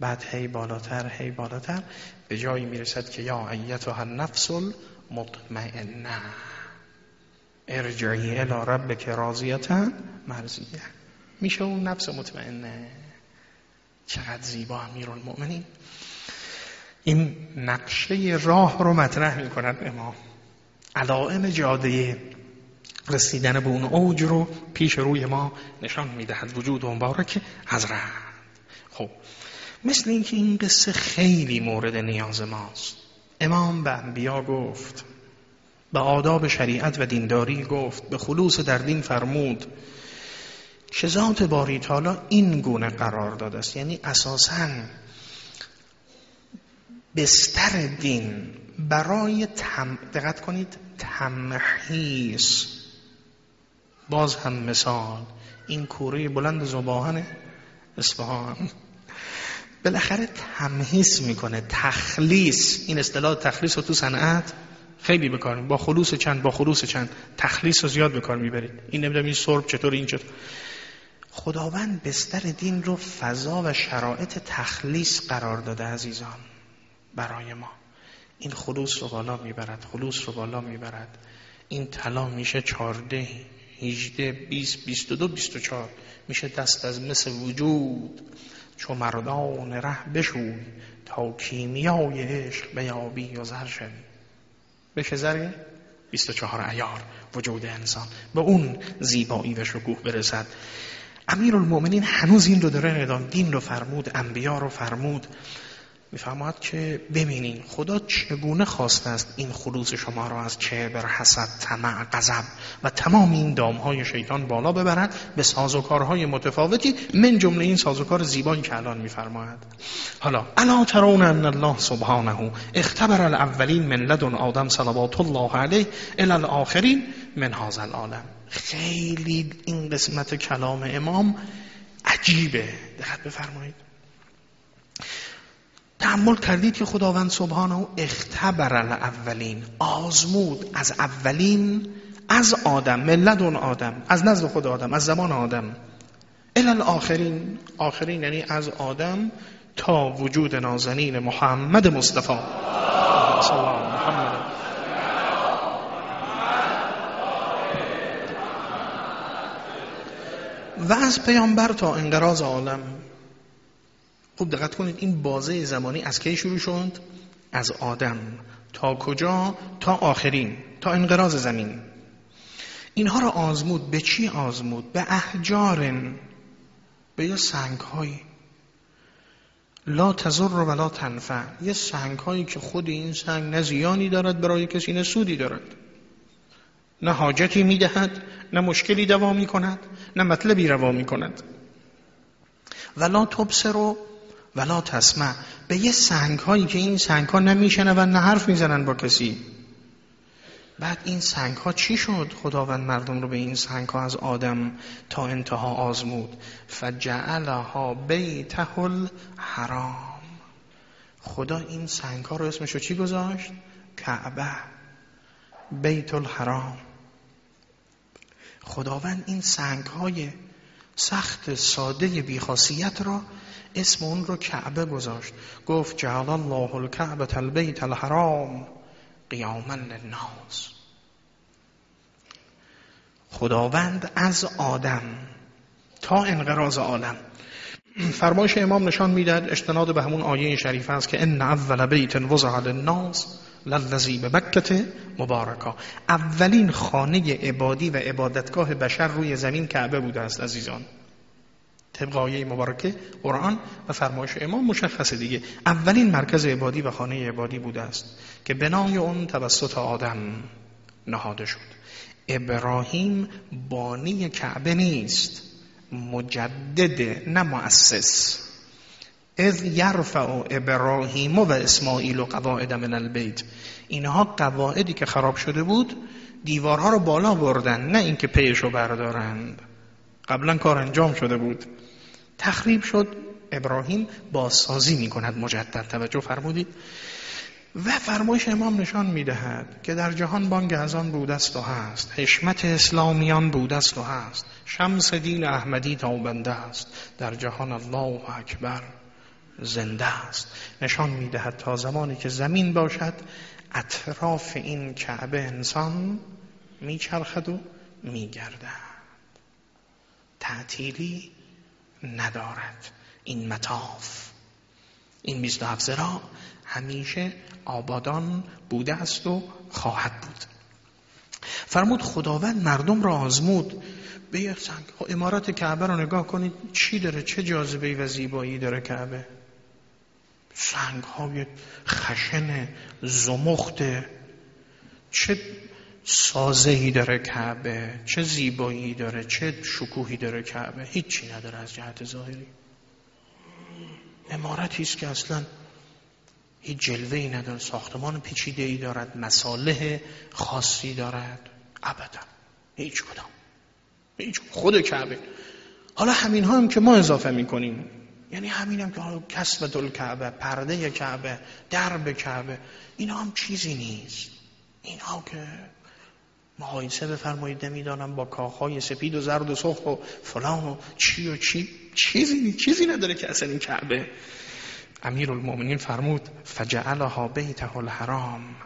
بعد هی بالاتر هی بالاتر به جایی می‌رسد که یا ایتها النفس المطمئنه. ارجعی الى ربک راضیتا مرضیه. میشه اون نفس مطمئنه. چقدر زیبا امیر المؤمنین این نقشه راه رو مطرح می‌کنن امام. علائم جاده رسیدن به اون اوج رو پیش روی ما نشان می‌دهد وجود مبارک حضرت. خب مثل اینکه این قصه خیلی مورد نیاز ماست. امام به انبیا گفت به آداب شریعت و دینداری گفت به خلوص در دین فرمود که ذات باری تعالی این گونه قرار داده است. یعنی اساساً بستر دین برای تم... دقت کنید تمحیص. باز هم مثال این کوره بلند زباهن اصفهان. بالاخره تمهیس می‌کنه تخلیص. این اصطلاح تخلیص رو تو صنعت خیلی بکاریم با خلوص چند با خلوص چند. تخلیص رو زیاد بکار می‌برید. این نمی‌دونم این سرب چطور این چطور خداوند بستر دین رو فضا و شرایط تخلیص قرار داده عزیزان برای ما. این خلوص رو بالا می‌برد خلوص رو بالا می‌برد. این طلا میشه چارده هیجده بیست بیست و دو بیست و چار میشه دست از مثل وجود. چو مردان ره بشوی تا کیمیای عشق بیابی و زر شوی. بشه زره 24 ایار وجود انسان. به اون زیبایی و شکوه برسد. امیر المؤمنین هنوز این رو داره ندام دین رو فرمود انبیا رو فرمود. میفرماید که ببینین خدا چگونه خواسته است این خلوص شما را از کبر حسد طمع غضب و تمام این دامهای شیطان بالا ببرد به سازوکارهای متفاوتی من جمله این سازوکار زیبایی که الان میفرماید. حالا الا ترون ان الله سبحانه اختبر الاولین من لدن آدم صلوات الله علیه الی الاخرین من هذا العالم. خیلی این قسمت کلام امام عجیبه. دقت بفرمایید. تحمل کردید که خداوند سبحانه اختبر الاولین آزمود از اولین از آدم ملت اون آدم از نزد خود آدم از زمان آدم الال آخرین آخرین یعنی از آدم تا وجود نازنین محمد مصطفی. محمد و از پیامبر تا انقراض عالم. خوب دقت کنید این بازه زمانی از کی شروع شد؟ از آدم. تا کجا؟ تا آخرین تا انقراض زمین. اینها را آزمود به چی آزمود؟ به احجار به یه سنگ هایی لا تزر ولا تنفع. یه سنگ هایی که خود این سنگ نه زیانی دارد برای کسی نه سودی دارد. نه حاجتی می‌دهد نه مشکلی دوام می کند نه مطلبی روا می کند ولا تبصر و ولا تسمع. به یه سنگ هایی که این سنگ ها نمیشنه و نه حرف می‌زنن با کسی. بعد این سنگ ها چی شد؟ خداوند مردم رو به این سنگ ها از آدم تا انتها آزمود. فجعلها بیته حرام خدا این سنگ ها رو اسمشو چی گذاشت؟ کعبه. بیت الحرام. خداوند این سنگ های سخت ساده بیخاصیت را اسم اون رو کعبه گذاشت. گفت جعل الله الكعبه البیت الحرام قیاما للناس. خداوند از آدم تا انقراض عالم. فرمایش امام نشان می‌داد اجتناد به همون آیه شریف است که ان اول بیت وضع للناس. للذی به مکت مبارکا. اولین خانه عبادی و عبادتگاه بشر روی زمین کعبه بوده است عزیزان. طبق آیه مبارکه قرآن و فرمایش امام مشخصه دیگه. اولین مرکز عبادی و خانه عبادی بوده است که بنای اون توسط آدم نهاده شد. ابراهیم بانی کعبه نیست. مجدد نه مؤسس. اذ یرفع ابراهیم و اسماعیل و قواعد من البیت. اینها قواعدی که خراب شده بود دیوارها رو بالا بردن نه اینکه پیش رو بردارند. قبلا کار انجام شده بود. تخریب شد. ابراهیم بازسازی می کند مجدد توجه فرمودید. و فرمایش امام نشان می‌دهد که در جهان بانگ از آن بود است و هست. حشمت اسلامیان بود است و هست. شمس دین احمدی تابنده است. در جهان الله اکبر. زنده است. نشان می‌دهد تا زمانی که زمین باشد اطراف این کعبه انسان میچرخد و میگردد. تعطیلی ندارد. این مطاف. این 27 زرا همیشه آبادان بوده است و خواهد بود. فرمود خداوند مردم را آزمود. سنگ خب امارات کعبه رو نگاه کنید. چی داره؟ چه جاذبه و زیبایی داره کعبه؟ سنگ های خشن زمخت. چه سازهی داره کعبه چه زیبایی داره چه شکوهی داره کعبه. هیچی نداره از جهت ظاهری. امارتی است که اصلا هیچ جلوه ای نداره. ساختمان پیچیده ای دارد مساله خاصی دارد. ابدا. هیچ کدام. هیچ. خود کعبه. حالا همین هم که ما اضافه می‌کنیم. یعنی همین هم که حالا کسب دل کعبه پرده کعبه درب کعبه اینا هم چیزی نیست. اینها که مقایسه بفرمایید نمی‌دانم با کاخهای سپید و زرد و سرخ و فلان و چی و چی چیزی چیزی نداره که اصلا این کعبه. امیر المؤمنین فرمود فجعلها بیته الحرام.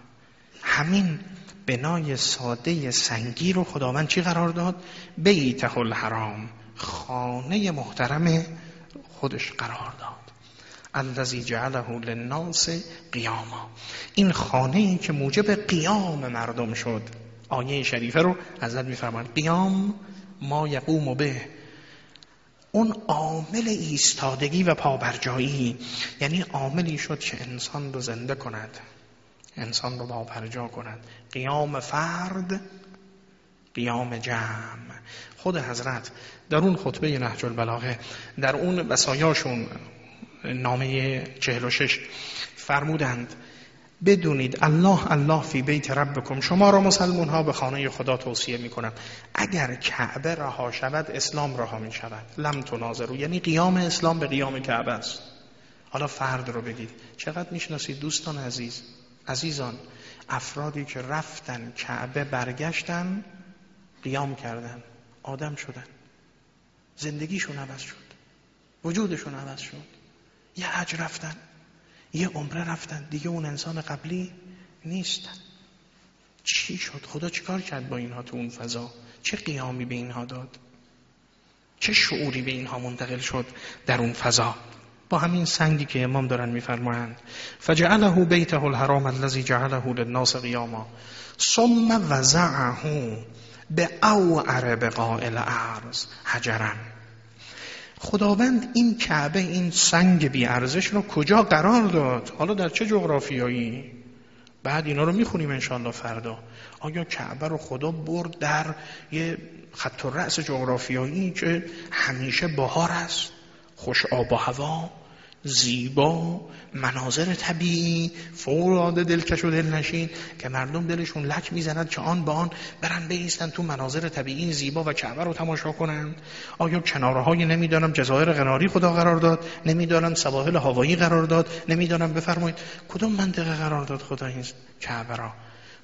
همین بنای ساده سنگی رو خداوند چی قرار داد؟ بیته الحرام. خانه محترم خودش قرار داد. الذی جعله للناس قیاما. این خانه ای که موجب قیام مردم شد. آیه شریفه رو حضرت میفرمایند قیام ما یقوم به. اون عامل ایستادگی و پابرجایی. یعنی عاملی شد که انسان رو زنده کند. انسان رو پابرجا کند. قیام فرد قیام جمع. خود حضرت در اون خطبه نهج البلاغه در اون وسایاشون نامه 46 فرمودند بدونید الله الله فی بیت ربکم شما را مسلمون ها به خانه خدا توصیه می کنم اگر کعبه رها شود اسلام رها می شود لم تناظرو یعنی قیام اسلام به قیام کعبه است. حالا فرد رو بگید. چقدر می‌شناسید دوستان عزیز؟ عزیزان افرادی که رفتن کعبه برگشتن قیام کردن. آدم شدن. زندگیشون عوض شد. وجودشون عوض شد. یه حج رفتن یه عمره رفتن. دیگه اون انسان قبلی نیستن. چی شد؟ خدا چیکار کرد با اینها تو اون فضا؟ چه قیامی به اینها داد؟ چه شعوری به اینها منتقل شد در اون فضا؟ با همین سنگی که امام دارن میفرمایند. فجعله بیته الحرام الذي جعله للناس قیاما. ثم وزعه به او عرب قائل ارز حجرن. خداوند این کعبه این سنگ بی ارزش رو کجا قرار داد؟ حالا در چه جغرافیایی؟ بعد اینا رو می‌خونیم انشالله فردا. آیا کعبه رو خدا برد در یه خط و رأس جغرافیایی که همیشه بهار است خوش آب و هوا؟ زیبا مناظر طبیعی فوق دلکش و نشین که مردم دلشون لک می‌زند که آن به آن برن بیستن تو مناظر طبیعی زیبا و کعبه رو تماشا کنند آیا کناره های نمی‌دانم جزایر قناری خدا قرار داد نمی‌دانم سواحل هوایی قرار داد نمی‌دانم بفرمایید. کدوم منطقه قرار داد خدا این کعبه را؟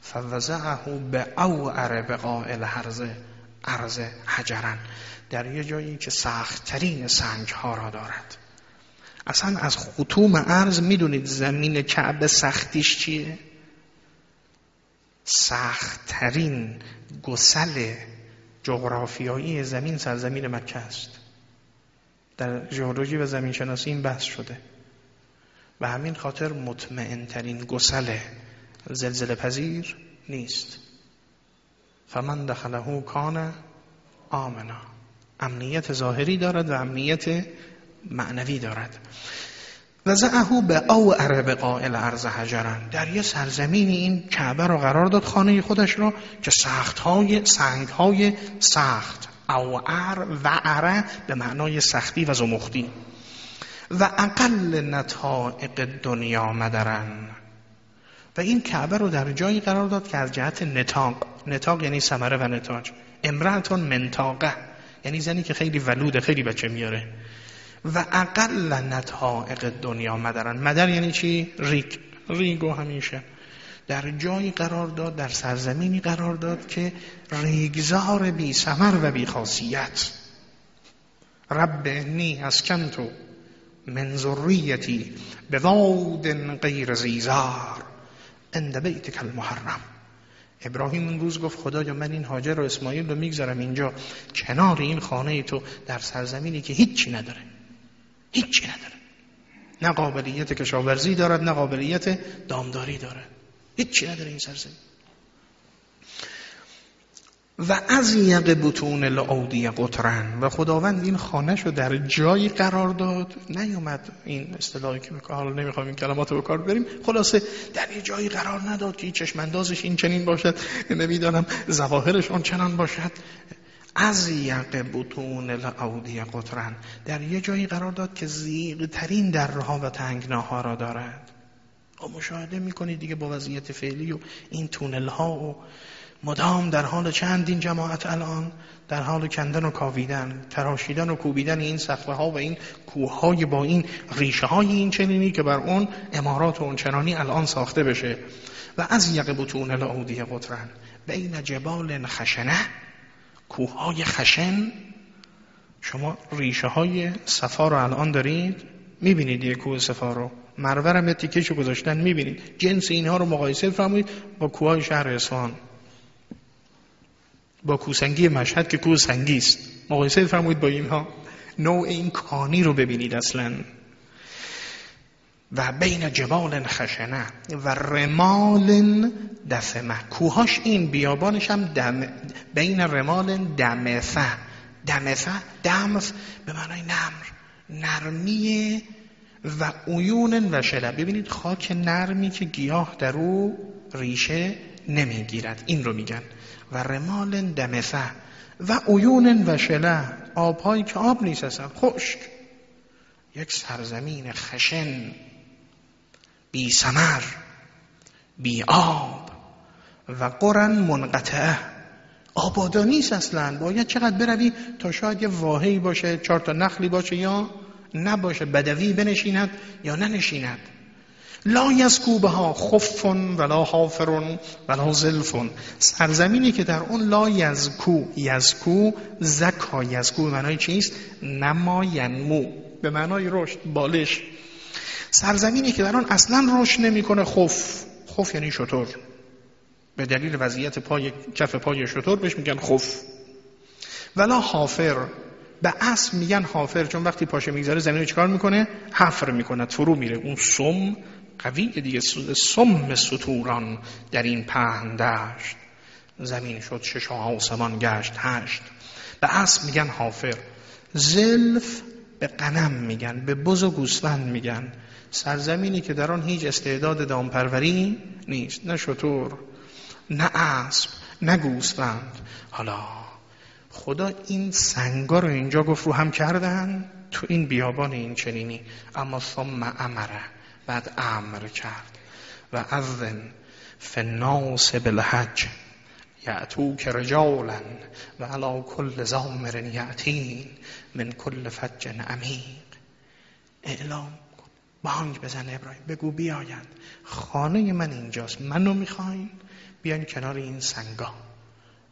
فوزعه به او عرب قائل حرزه عرض حجرن. در یه جایی که سختترین سنگ ها را دارد. اصلا از خطوم ارز می‌دونید زمین کعبه سختیش چیه؟ سختترین گسل جغرافیایی زمین سرزمین مکه است. در ژئولوژی و زمین شناسی این بحث شده. و همین خاطر مطمئن ترین گسل زلزله پذیر نیست. فمن دخله کان آمنا. امنیت ظاهری دارد و امنیت معنوی دارد. و زعهو به او عرب قائل عرض حجرن در یه سرزمینی این کعبه را قرار داد خانه خودش را که سخت های سنگ های سخت او عر و عره به معنای سختی و زمختی. و اقل نتائق دنیا مدرن. و این کعبه رو در جایی قرار داد که از جهت نتاق نتاق یعنی سمره و نتاج. امرأتون منطاقه. یعنی زنی که خیلی ولوده خیلی بچه میاره. و اقل نتائق دنیا مدرن. مدر یعنی چی؟ ریگ. ریگو همیشه. در جایی قرار داد در سرزمینی قرار داد که ریگزار بی سمر و بی خاصیت. رب انی اسکنتو من ذریتی به واد غیر زیزار اند بیتک المحرم. ابراهیم اون روز گفت خدایا من این هاجر و اسماعیل رو می‌گذارم اینجا کنار این خانه تو در سرزمینی که هیچی نداره. هیچی نداره. نه قابلیت کشاورزی دارد نه قابلیت دامداری دارد. هیچی نداره این سرزمین. و از یق بطون العودی قطرن. و خداوند این خانه رو در جایی قرار داد. نیومد این اصطلاحی که حالا نمی‌خوام این کلمات رو کار بریم خلاصه در یه جایی قرار نداد که چشمندازش این چنین باشد. نمی‌دانم زواهرش اون چنان باشد. از یق بطون العودی قطرن. در یه جایی قرار داد که زیغ ترین درها و تنگناها را دارد. خب مشاهده می‌کنید دیگه با وضعیت فعلی و این تونل ها و مدام در حال چندین جماعت الان در حال کندن و کاویدن تراشیدن و کوبیدن این صخره ها و این کوه های با این ریشه های این چنینی که بر اون امارات و اون چنانی الان ساخته بشه. و از یق بطون العودی قطرن. بین جبال خشنه کوههای خشن. شما ریشه های صفا رو الان دارید می‌بینید یه کوه صفا رو. مرورم یه تیکشو گذاشتن می‌بینید. جنس اینها رو مقایسه فرمایید با کوههای شهر اصفهان. با کوسنگی مشهد که کوه سنگی است. مقایسه فرمایید با اینها. نوع این کانی رو ببینید اصلا. و بین جبال خشنه و رمال دفمه کوهاش این بیابانش هم دم بین رمال دمفه دمثه دمث به معنای نمر. نرمی و عیون و شله ببینید خاک نرمی که گیاه در او ریشه نمی‌گیرد. این رو میگن. و رمال دمثه و عیون و شله آبهایی که آب نیست اصلا خشک. یک سرزمین خشن. بی سمر بی آب. و قرن منقطعه. آبادانی است اصلا. باید چقدر بروی تا شاید یه واهی باشه چهار تا نخلی باشه یا نباشه بدوی بنشیند یا ننشیند. لا یزکو ها خفن ولا حافرون ولا زلفون سرزمینی که در اون لا یزکو یزکو زکا. یزکو به معنای چیست؟ نما ینمو به معنای رشد بالش. سرزمینی که در آن اصلا رشد نمی‌کنه خف خف یعنی شطور. به دلیل وضعیت پای کف پای شطور بهش میگن خف ولا حافر. به اصل میگن حافر چون وقتی پاشه می‌گذاره زمین رو چیکار می‌کنه؟ حفر می‌کنه فرو میره. اون سم قوی دیگه سم سطوران در این پهن دشت. زمین شد شش آسمان گشت هشت. به اصل میگن حافر. زلف به قنم میگن به بز و گوسفند میگن. سرزمینی که در آن هیچ استعداد دامپروری نیست نه شطور نه اسب نه گوسفند. حالا خدا این سنگا رو اینجا گفت رو هم کردن؟ تو این بیابان این چنینی. اما ثم امره بعد امر کرد. و اذن فناس بالحج یعتوک رجالا و علا کل زامر یعتین من کل فج عمیق. اعلام بانگ بزن ابراهیم. بگو بیاید خانه من اینجاست. منو می‌خواین؟ بیاین کنار این سنگا.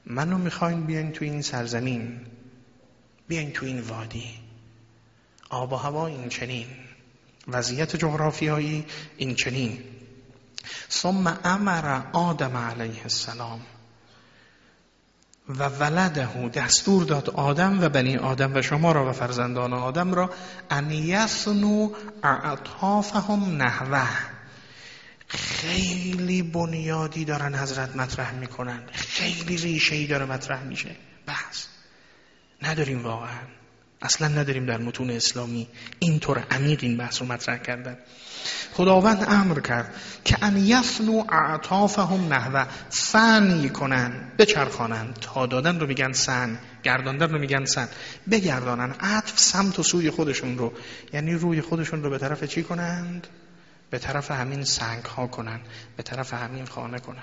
منو می‌خواین؟ بیاین تو این سرزمین. بیاین تو این وادی. آب و هوا این چنین وضعیت جغرافیایی این چنین ثم امر آدم علیه السلام. و ولده دستور داد آدم و بنی آدم و شما را و فرزندان آدم را ان یسنو اعطافهم نحوه. خیلی بنیادی دارن حضرت مطرح می‌کنن. خیلی ریشه ای داره مطرح میشه. بس نداریم واقعا. اصلا نداریم در متون اسلامی اینطور عمیق این بحث رو مطرح کردن. خداوند امر کرد که ان یفنو اعطافهم نحوه فن کنن بچرخانن تا دادن رو میگن سن گرداندن رو میگن سن. بگردانن عطف سمت و سوی خودشون رو. یعنی روی خودشون رو به طرف چی کنند؟ به طرف همین سنگ ها کنن به طرف همین خانه کنن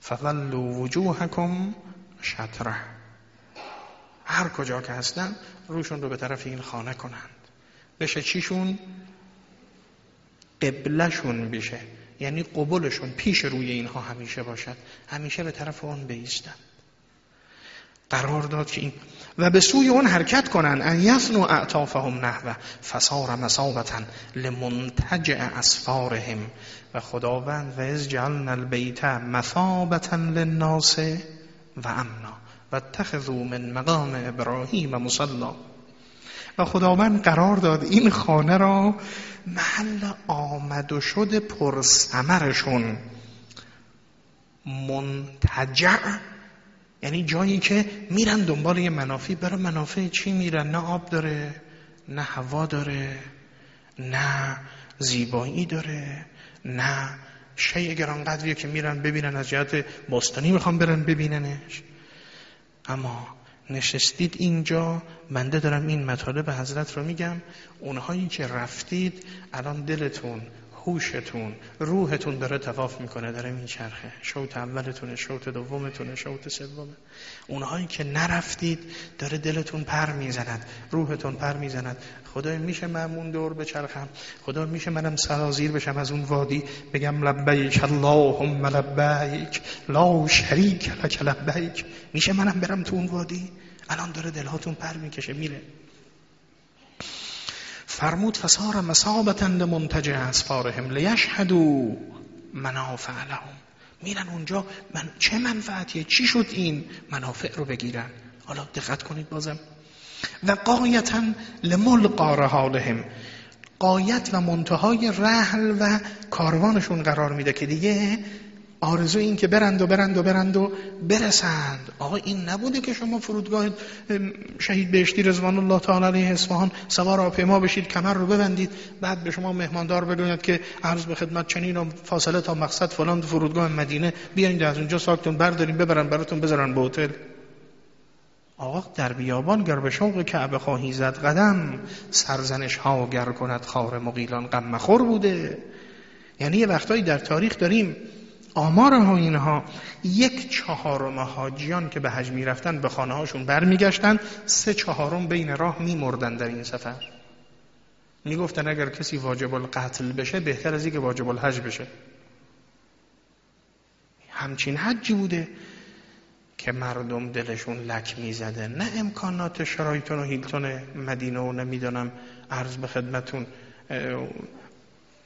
فولو وجوهکم شطره. هر کجا که هستن روشون رو به طرف این خانه کنند. بشه چیشون؟ قبلشون بشه. یعنی قبولشون پیش روی اینها همیشه باشد. همیشه به طرف اون بیستن. قرار داد که این و به سوی اون حرکت کنن ان یثنو اعطافهم نحوه. فصار مسابتا لمنتجع اسفارهم. و خداوند و از جعلنا البیت مثابتا للناس و امنا. و اتخذوا من مقام ابراهیم مصلا. و خداوند قرار داد این خانه را محل آمد و شد پرسمرشون منتجع یعنی جایی که میرن دنبال یه منافع. برای منافع چی میرن؟ نه آب داره نه هوا داره نه زیبایی داره نه شیء گرانقدریه که میرن ببینن. از جهت باستانی می‌خوام برن ببیننش. اما نشستید اینجا بنده دارم این مطالب حضرت رو میگم. اونهایی که رفتید الان دلتون هوشتون روحتون داره تواف می‌کنه داره میچرخه. شوت اولتونه شوت دومتونه شوت سومه. اونهایی که نرفتید داره دلتون پر می‌زند روحتون پر می‌زند. خدای میشه من دور بچرخم خدا میشه منم سرازیر بشم از اون وادی. بگم لبیک اللهم لبیک لا شریک لک لبیک. میشه منم برم تو اون وادی؟ الان داره دلهاتون پر می‌کشه میره. فرمود فسار مسابتا لمنتجع اسفارهم لیشهدو منافع لهم. میرن اونجا من چه منفعتیه؟ چی شد این منافع رو بگیرن؟ حالا دقت کنید بازم. و قایتا لملقا حالهم قایت و منتهای رحل و کاروانشون قرار میده که دیگه آرزو این که برند و برند و برند و برسند. آقا این نبوده که شما فرودگاه شهید بهشتی رضوان الله تعالی علیه اصفهان سوار آپیما بشید کمر رو ببندید بعد به شما مهماندار بگوید که عرض به خدمت چنین و فاصله تا مقصد فلان فرودگاه مدینه. بیاین از اونجا ساکتون بردارین ببرن براتون بذارن به هتل. آقا در بیابان گر به شوق کعبه خواهی زد قدم سرزنش ها گر کند خار مقیلان غم مخور بوده. یعنی یه وقتایی در تاریخ داریم آمار ها اینها یک چهارم حاجیان که به حج می‌رفتن به خانه هاشون برمیگشتن سه چهارم بین راه میمردن در این سفر. می‌گفتن اگر کسی واجب القتل بشه بهتر از اینکه واجب الحج بشه. همچین حجی بوده که مردم دلشون لک می‌زده. نه امکانات شرایطون و هیلتون مدینه و نمی‌دانم عرض به خدمتون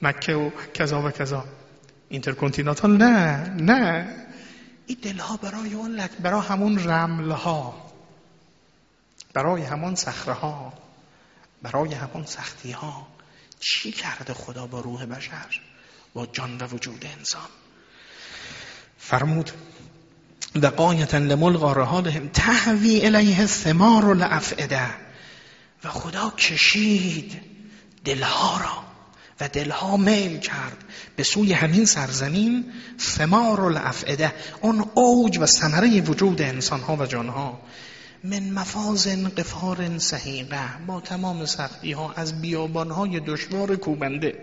مکه و کذا و کذا. اینترکنتیناتال نه نه. این دلها برای اون لک برای همون رملها. برای همون صخره برای همون سختی ها چی کرده خدا با روح بشر؟ با جان و وجود انسان. فرمود وقایتا لملغا رحالهم تهوی الیه ثمار و لعفعده و خدا کشید دلها را. و دلها میل کرد به سوی همین سرزمین ثمار و لعفعده اون اوج و ثمره وجود انسانها و جانها. من مفاز قفار سحیقه با تمام سختی ها از بیابان های دشوار کوبنده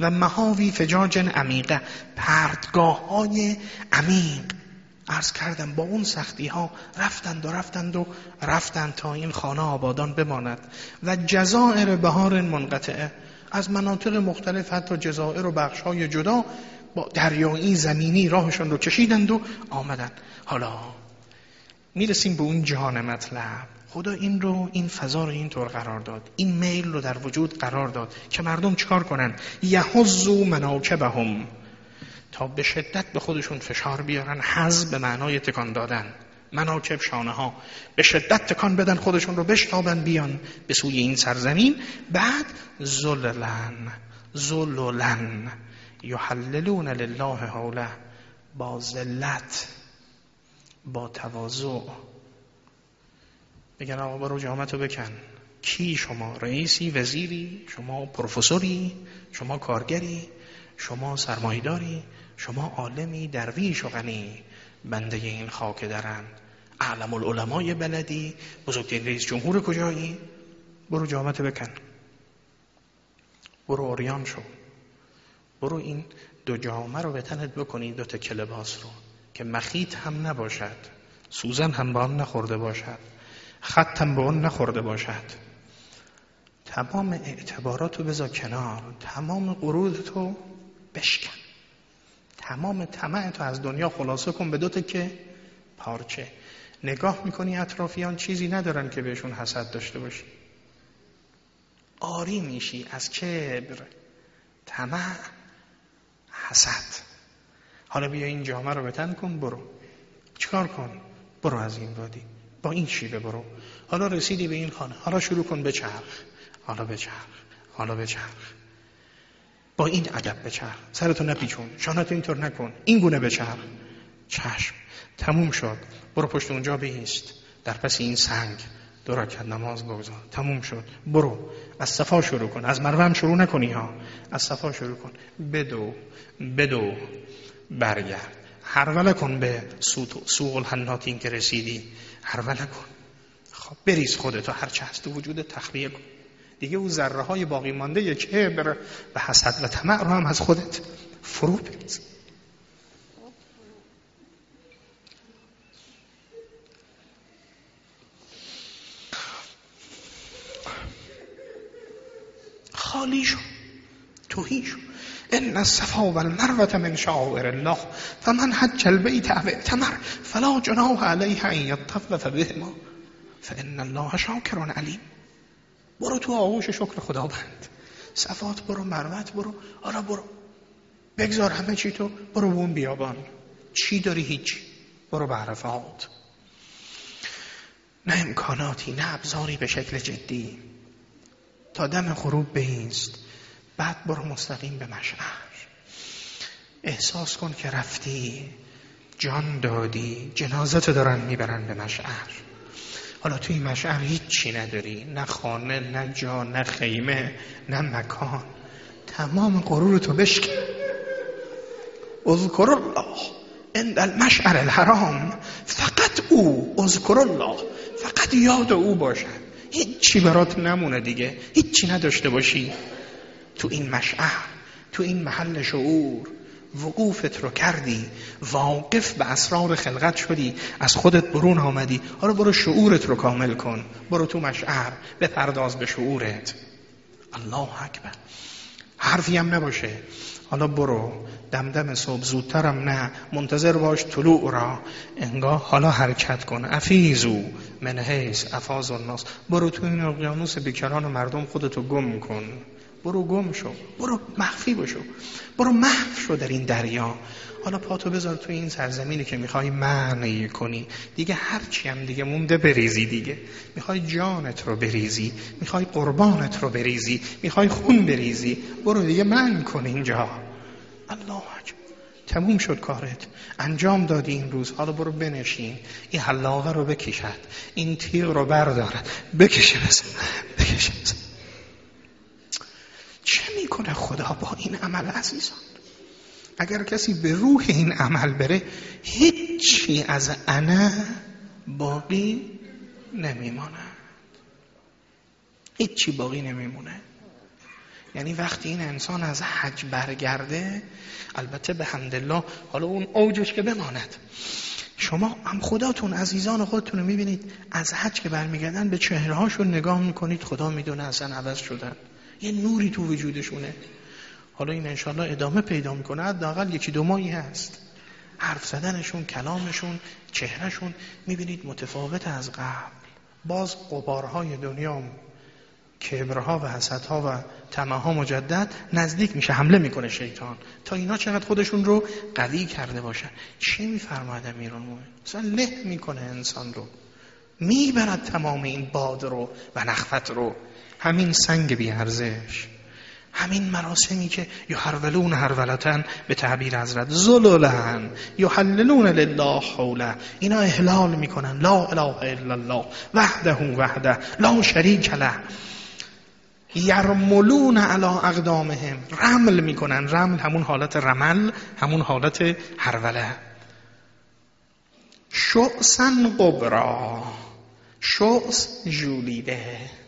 و مهاوی فجاج عمیقه پرتگاه های عمیق عرض کردم با اون سختی ها رفتند و رفتند و رفتند تا این خانه آبادان بماند و جزائر بهار منقطعه از مناطق مختلف حتی جزائر و بخش های جدا با دریایی زمینی راهشون رو کشیدند و آمدن حالا می‌رسیم به اون جهان مطلب. خدا این رو این فضا رو اینطور قرار داد. این میل رو در وجود قرار داد که مردم چکار کنن؟ یحزو مناکبهم. تا به شدت به خودشون فشار بیارن حز به معنای تکان دادن. مناکب شانه ها به شدت تکان بدن خودشون رو بشتابن بیان به سوی این سرزمین. بعد زللن زللن یحللون لله حوله با ذلت با تواضع. بگن آقا برو جامعتو بکن. کی شما رئیسی وزیری شما پروفسوری شما کارگری شما سرمایداری شما عالمی درویش و غنی؟ بنده این خاک درن. اعلم العلمای بلدی. بزرگترین رئیس جمهور کجایی؟ برو جامعت بکن. برو اوریان شو. برو این دو جامعه رو به تنت بکنی دو تا لباس رو. که مخیط هم نباشد. سوزن هم با هم نخورده باشد. خط هم به اون نخورده باشد. تمام اعتبارات بذار کنار. تمام قرود تو بشکن. تمام طمع تو از دنیا خلاصه کن به دوتا که پارچه. نگاه می‌کنی اطرافیان چیزی ندارن که بهشون حسد داشته باشی. آری میشی از کبر طمع حسد. حالا بیا این جامعه رو بتن کن برو. چیکار کن؟ برو از این وادی. با این شیوه برو. حالا رسیدی به این خانه. حالا شروع کن به چرخ. حالا به چرخ. حالا به چرخ. با این ادب بچرخ. سرتو نپیچون شانتو اینطور نکن این گونه بچرخ. چشم تموم شد برو پشت اونجا بیست در پس این سنگ دو رکعت نماز بگذار. تموم شد برو. از صفا شروع کن. از مروه شروع نکنی ها از صفا شروع کن. بدو بدو. برگرد. هروله کن به سوق الحناتین که رسیدی. هروله کن. خب بریز خودتو. هرچه هست وجود تخلیه کن. دیگه اون ذره های باقی مانده کبر و حسد و طمع رو هم از خودت فرو بریز. خالی شو توهی شو. ان الصفا والمروه من شعائر الله فمن حج البيت او اعتمر فلا جناح عليه ان يطوف بهما فان الله شاکر علیم. برو تو آغوش شکر خداوند. صفات برو مروت برو. آرا برو. بگذار همه چی تو. برو بون بیابان. چی داری هیچی برو به عرفات. نه امکاناتی نه ابزاری به شکل جدی. تا دم غروب بیست بعد برو مستقیم به مشعر احساس کن که رفتی. جان دادی. جنازت دارن می‌برن به مشعر حالا توی مشعر هیچی نداری. نه خانه نه جا نه خیمه نه مکان. تمام غرور تو بشکن. اذکر الله عند المشعر الحرام. فقط او اذکر الله فقط یاد او باشد. هیچی برات نمونه دیگه. هیچی نداشته باشی. تو این مشعر تو این محل شعور وقوفت رو کردی واقف به اسرار خلقت شدی از خودت برون آمدی. حالا برو شعورت رو کامل کن. برو تو مشعر بپرداز به شعورت. الله اکبر. حرفی هم نباشه. حالا برو. دمدم صبح زودترم نه. منتظر باش طلوع را. انگاه حالا حرکت کن. افیزو. من افاز الناس. برو تو این اقیانوس بیکران مردم خودتو گم کن. برو گم شو. برو مخفی بشو. برو محو شو در این دریا. حالا پاتو بذار تو این سرزمینی که می‌خوای معنی کنی. دیگه هرچی هم دیگه مونده بریزی دیگه. می‌خوای جانت رو بریزی. می‌خوای قربانت رو بریزی. می‌خوای خون بریزی. برو دیگه من کن اینجا. الله تموم شد کارت. انجام دادی این روز. حالا برو بنشین. این حلاقه رو بکشد. این تیغ رو بردارد بکشه بزن بکشه بزن چه می‌کنه خدا با این عمل عزیزان؟ اگر کسی به روح این عمل بره هیچی از انا باقی نمیماند. هیچی باقی نمیمونه. یعنی وقتی این انسان از حج برگرده البته به حمدالله حالا اون اوجش که بماند. شما هم خداتون عزیزان خودتون رو می‌بینید از حج که برمیگردن به چهرهاشون نگاه می‌کنید خدا می‌دونه اصلا عوض شدن. یه نوری تو وجودشونه. حالا این انشالله ادامه پیدا می‌کنه. حداقل یکی دو ماهی هست. حرف زدنشون کلامشون چهرهشون می‌بینید متفاوت از قبل. باز قبارهای دنیا کبرها و حسدها و تمه مجدد نزدیک میشه حمله می‌کنه شیطان. تا اینا چقدر خودشون رو قوی کرده باشن. چی میفرماید امیرون مومن مثلا له می‌کنه انسان رو. می‌برد تمام این باد رو و نخفت رو. همین سنگ بیارزش همین مراسمی که یحرولون هرولتن به تعبیر حضرت زلولن یحللون لله حوله اینا احلال می‌کنن. لا اله الا الله وحده وحده لا شریک له. یرملون علی اقدامهم رمل می‌کنن. رمل همون حالت رمل همون حالت هروله شعسن قبرا شعس جولیده.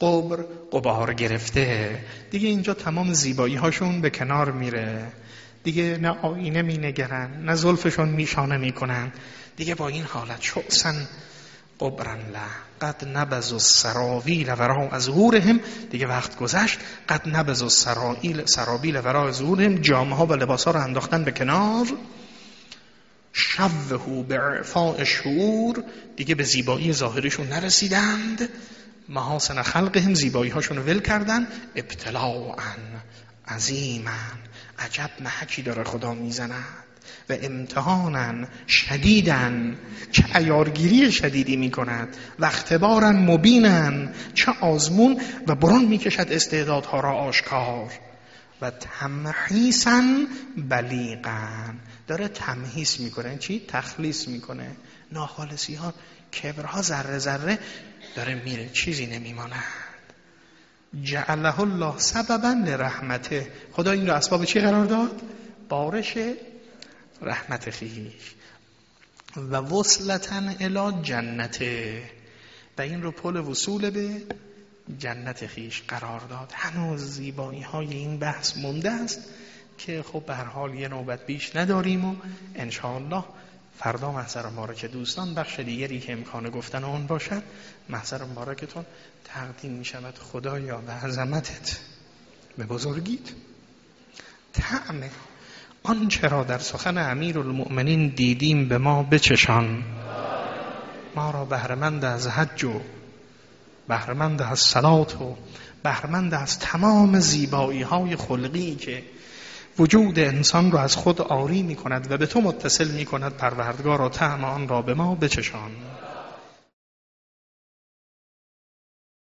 قبر قبار گرفته. دیگه اینجا تمام زیبایی هاشون به کنار میره. دیگه نه آینه می نگرن نه زلفشون میشانه می‌کنن. دیگه با این حالت شعسن قبرن له قد نبز و سراویل ورا از دیگه وقت گذشت. قد نبز و سرابیل ورا از ظهورهم. جامعه ها و لباس ها رو انداختن به کنار. شوهو به عفاء شعور. دیگه به زیبایی ظاهریشون نرسیدند. محاسن خلقهم زیبایی هاشون ول کردن. ابتلاعا عظیمن عجب محکی داره خدا می‌زند. و امتحانن شدیدن چه ایارگیری شدیدی می کند و اختبارن مبینن چه آزمون و برون می کشد استعدادها را آشکار. و تمحیسن بلیقن داره تمحیس می‌کنه. چی؟ تخلیص می‌کنه. ناخالصی ها کبرها ذره ذره داره میره چیزی نمیماند. جعله الله سببا لرحمته. خدا این رو اسباب چی قرار داد؟ بارش رحمت خیش. و وصلتن الی جنته. و این رو پل وصول به جنت خیش قرار داد. هنوز زیبایی های این بحث مونده است که خب به هر حال یه نوبت بیش نداریم و انشاءالله فردا محضر مبارک دوستان بخش دیگری که امکان گفتن آن باشد محضر مبارکتون تقدیم می شود. خدایا به عظمتت به بزرگیت. تعم آنچه را در سخن امیر المؤمنین دیدیم به ما بچشان. ما را بهرمند از حج و بهرمند از صلات و بهرمند از تمام زیبایی های خلقی که وجود انسان را از خود آری می کند و به تو متصل می کند پروردگار و تعم آن را به ما بچشان.